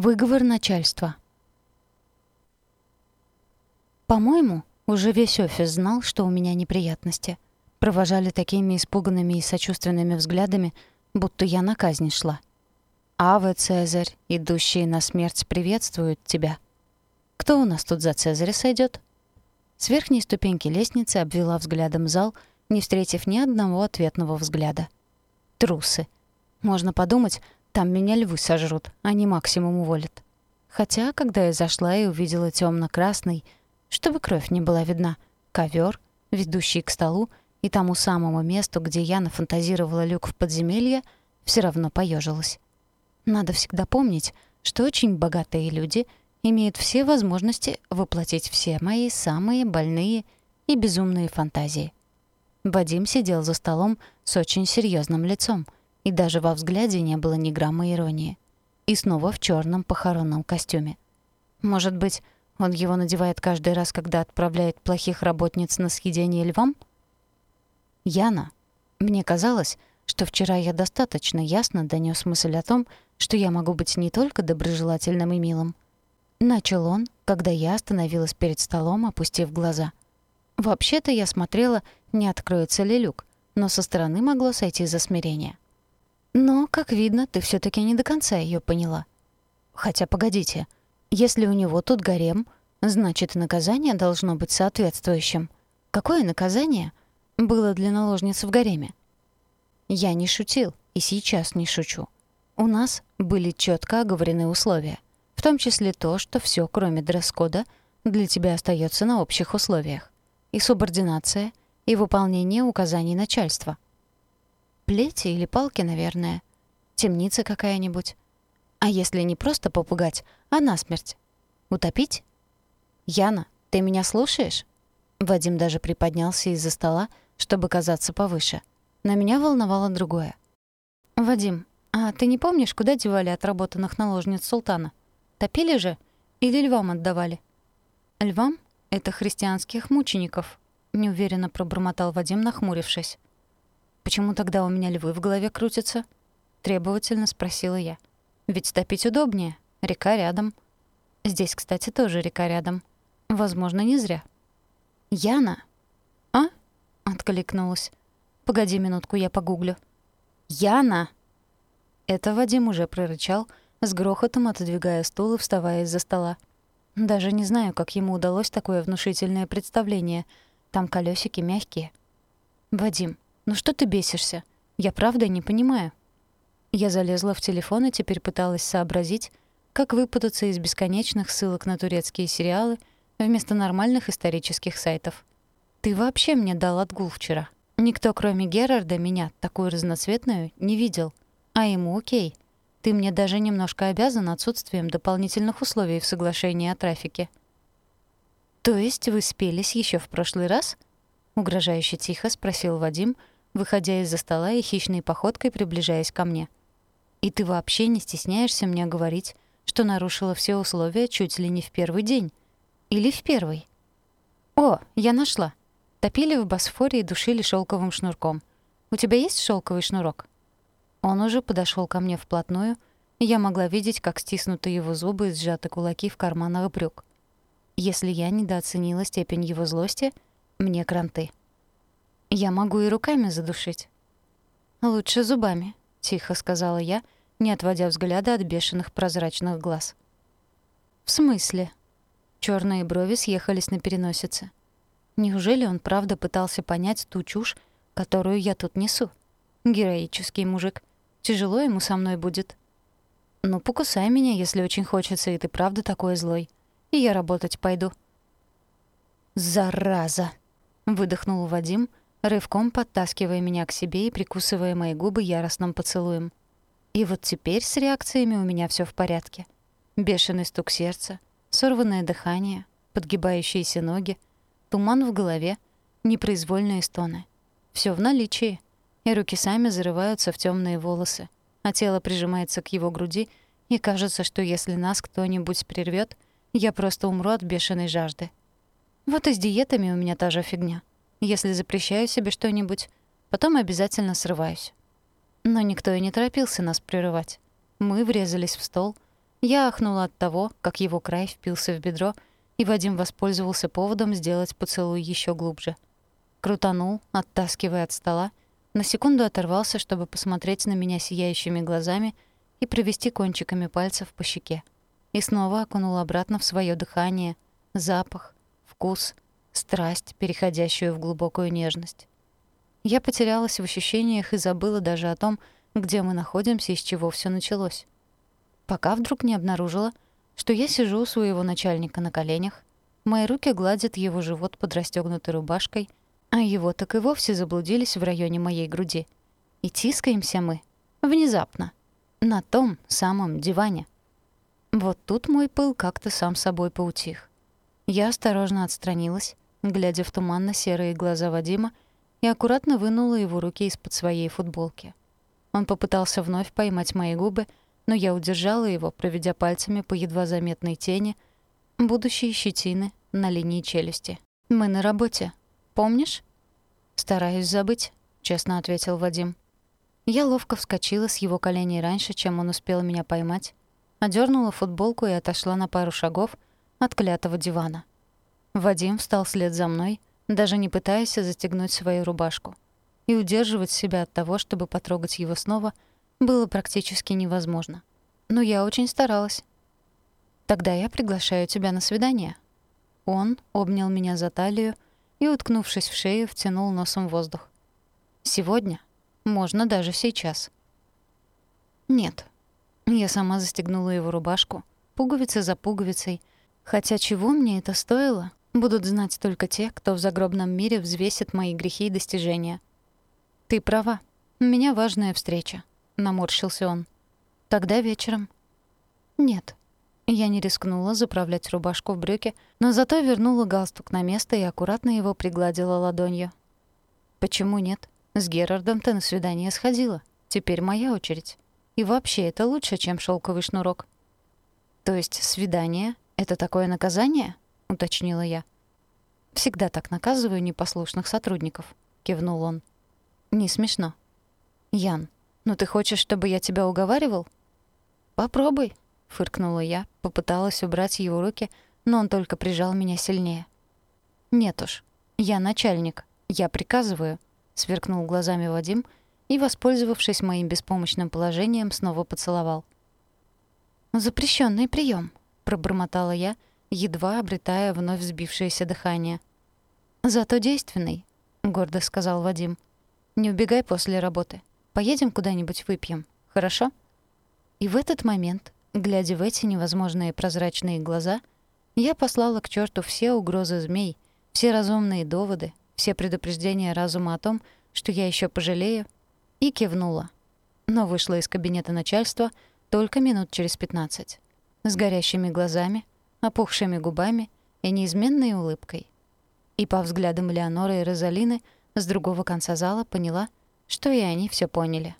Выговор начальства. По-моему, уже весь офис знал, что у меня неприятности. Провожали такими испуганными и сочувственными взглядами, будто я на казнь шла. «Аве, Цезарь, идущие на смерть приветствуют тебя». «Кто у нас тут за Цезаря сойдет? С верхней ступеньки лестницы обвела взглядом зал, не встретив ни одного ответного взгляда. Трусы. Можно подумать, там меня львы сожрут, не максимум уволят. Хотя, когда я зашла и увидела темно красный чтобы кровь не была видна, ковер, ведущий к столу и тому самому месту, где я нафантазировала люк в подземелье, все равно поежилась. Надо всегда помнить, что очень богатые люди имеют все возможности воплотить все мои самые больные и безумные фантазии. Вадим сидел за столом с очень серьезным лицом — и даже во взгляде не было ни грамма иронии. И снова в черном похоронном костюме. Может быть, он его надевает каждый раз, когда отправляет плохих работниц на съедение львам? Яна. Мне казалось, что вчера я достаточно ясно донёс мысль о том, что я могу быть не только доброжелательным и милым. Начал он, когда я остановилась перед столом, опустив глаза. Вообще-то я смотрела, не откроется ли люк, но со стороны могло сойти за смирение. Но, как видно, ты все таки не до конца ее поняла. Хотя, погодите, если у него тут гарем, значит, наказание должно быть соответствующим. Какое наказание было для наложницы в гареме? Я не шутил и сейчас не шучу. У нас были четко оговорены условия, в том числе то, что все, кроме дресс-кода, для тебя остается на общих условиях. И субординация, и выполнение указаний начальства — Плети или палки, наверное. Темница какая-нибудь. А если не просто попугать, а насмерть? Утопить? Яна, ты меня слушаешь? Вадим даже приподнялся из-за стола, чтобы казаться повыше. На меня волновало другое. «Вадим, а ты не помнишь, куда девали отработанных наложниц султана? Топили же? Или львам отдавали?» «Львам? Это христианских мучеников», — неуверенно пробормотал Вадим, нахмурившись. Почему тогда у меня львы в голове крутятся? Требовательно спросила я. Ведь топить удобнее. Река рядом. Здесь, кстати, тоже река рядом. Возможно, не зря. Яна. А? Откликнулась. Погоди минутку, я погуглю. Яна. Это Вадим уже прорычал, с грохотом отодвигая стул и вставая из-за стола. Даже не знаю, как ему удалось такое внушительное представление. Там колесики мягкие. Вадим, «Ну что ты бесишься? Я правда не понимаю». Я залезла в телефон и теперь пыталась сообразить, как выпутаться из бесконечных ссылок на турецкие сериалы вместо нормальных исторических сайтов. «Ты вообще мне дал отгул вчера. Никто, кроме Герарда, меня, такую разноцветную, не видел. А ему окей. Ты мне даже немножко обязан отсутствием дополнительных условий в соглашении о трафике». «То есть вы спелись еще в прошлый раз?» — угрожающе тихо спросил Вадим, — выходя из-за стола и хищной походкой приближаясь ко мне. «И ты вообще не стесняешься мне говорить, что нарушила все условия чуть ли не в первый день? Или в первый?» «О, я нашла. Топили в Босфоре и душили шелковым шнурком. У тебя есть шелковый шнурок?» Он уже подошел ко мне вплотную, и я могла видеть, как стиснуты его зубы и сжаты кулаки в карманах брюк. Если я недооценила степень его злости, мне кранты. Я могу и руками задушить. Лучше зубами, тихо сказала я, не отводя взгляда от бешеных прозрачных глаз. В смысле? Черные брови съехались на переносице. Неужели он правда пытался понять ту чушь, которую я тут несу? Героический мужик. Тяжело ему со мной будет. Ну, покусай меня, если очень хочется, и ты правда такой злой. И я работать пойду. «Зараза!» — выдохнул Вадим, рывком подтаскивая меня к себе и прикусывая мои губы яростным поцелуем. И вот теперь с реакциями у меня все в порядке. Бешеный стук сердца, сорванное дыхание, подгибающиеся ноги, туман в голове, непроизвольные стоны. Все в наличии, и руки сами зарываются в темные волосы, а тело прижимается к его груди, и кажется, что если нас кто-нибудь прервет, я просто умру от бешеной жажды. Вот и с диетами у меня та же фигня. Если запрещаю себе что-нибудь, потом обязательно срываюсь. Но никто и не торопился нас прерывать. Мы врезались в стол, Я ахнула от того, как его край впился в бедро, и Вадим воспользовался поводом сделать поцелуй еще глубже. Крутанул, оттаскивая от стола, на секунду оторвался, чтобы посмотреть на меня сияющими глазами и провести кончиками пальцев по щеке. И снова окунул обратно в свое дыхание, запах, вкус, страсть, переходящую в глубокую нежность. Я потерялась в ощущениях и забыла даже о том, где мы находимся и с чего все началось. Пока вдруг не обнаружила, что я сижу у своего начальника на коленях, мои руки гладят его живот под расстёгнутой рубашкой, а его так и вовсе заблудились в районе моей груди. И тискаемся мы. Внезапно. На том самом диване. Вот тут мой пыл как-то сам собой поутих. Я осторожно отстранилась, глядя в туманно-серые глаза Вадима, и аккуратно вынула его руки из-под своей футболки. Он попытался вновь поймать мои губы, но я удержала его, проведя пальцами по едва заметной тени будущей щетины на линии челюсти. «Мы на работе. Помнишь?» «Стараюсь забыть», — честно ответил Вадим. Я ловко вскочила с его коленей раньше, чем он успел меня поймать, одернула футболку и отошла на пару шагов от клятого дивана. Вадим встал вслед за мной, даже не пытаясь застегнуть свою рубашку. И удерживать себя от того, чтобы потрогать его снова, было практически невозможно. Но я очень старалась. «Тогда я приглашаю тебя на свидание». Он обнял меня за талию, и, уткнувшись в шею, втянул носом воздух. «Сегодня? Можно даже сейчас». «Нет». Я сама застегнула его рубашку, пуговица за пуговицей. Хотя чего мне это стоило, будут знать только те, кто в загробном мире взвесит мои грехи и достижения. «Ты права. У меня важная встреча», — наморщился он. «Тогда вечером». «Нет». Я не рискнула заправлять рубашку в брюки, но зато вернула галстук на место и аккуратно его пригладила ладонью. «Почему нет? С Герардом ты на свидание сходила. Теперь моя очередь. И вообще, это лучше, чем шелковый шнурок». «То есть свидание — это такое наказание?» — уточнила я. «Всегда так наказываю непослушных сотрудников», — кивнул он. «Не смешно». «Ян, ну ты хочешь, чтобы я тебя уговаривал?» «Попробуй», — фыркнула я, попыталась убрать его руки, но он только прижал меня сильнее. «Нет уж, я начальник, я приказываю», — сверкнул глазами Вадим и, воспользовавшись моим беспомощным положением, снова поцеловал. Запрещенный прием, пробормотала я, едва обретая вновь сбившееся дыхание. «Зато действенный», — гордо сказал Вадим. «Не убегай после работы. Поедем куда-нибудь выпьем, хорошо?» И в этот момент Глядя в эти невозможные прозрачные глаза, я послала к черту все угрозы змей, все разумные доводы, все предупреждения разума о том, что я еще пожалею, и кивнула. Но вышла из кабинета начальства только минут через пятнадцать. С горящими глазами, опухшими губами и неизменной улыбкой. И по взглядам Леоноры и Розалины с другого конца зала поняла, что и они все поняли.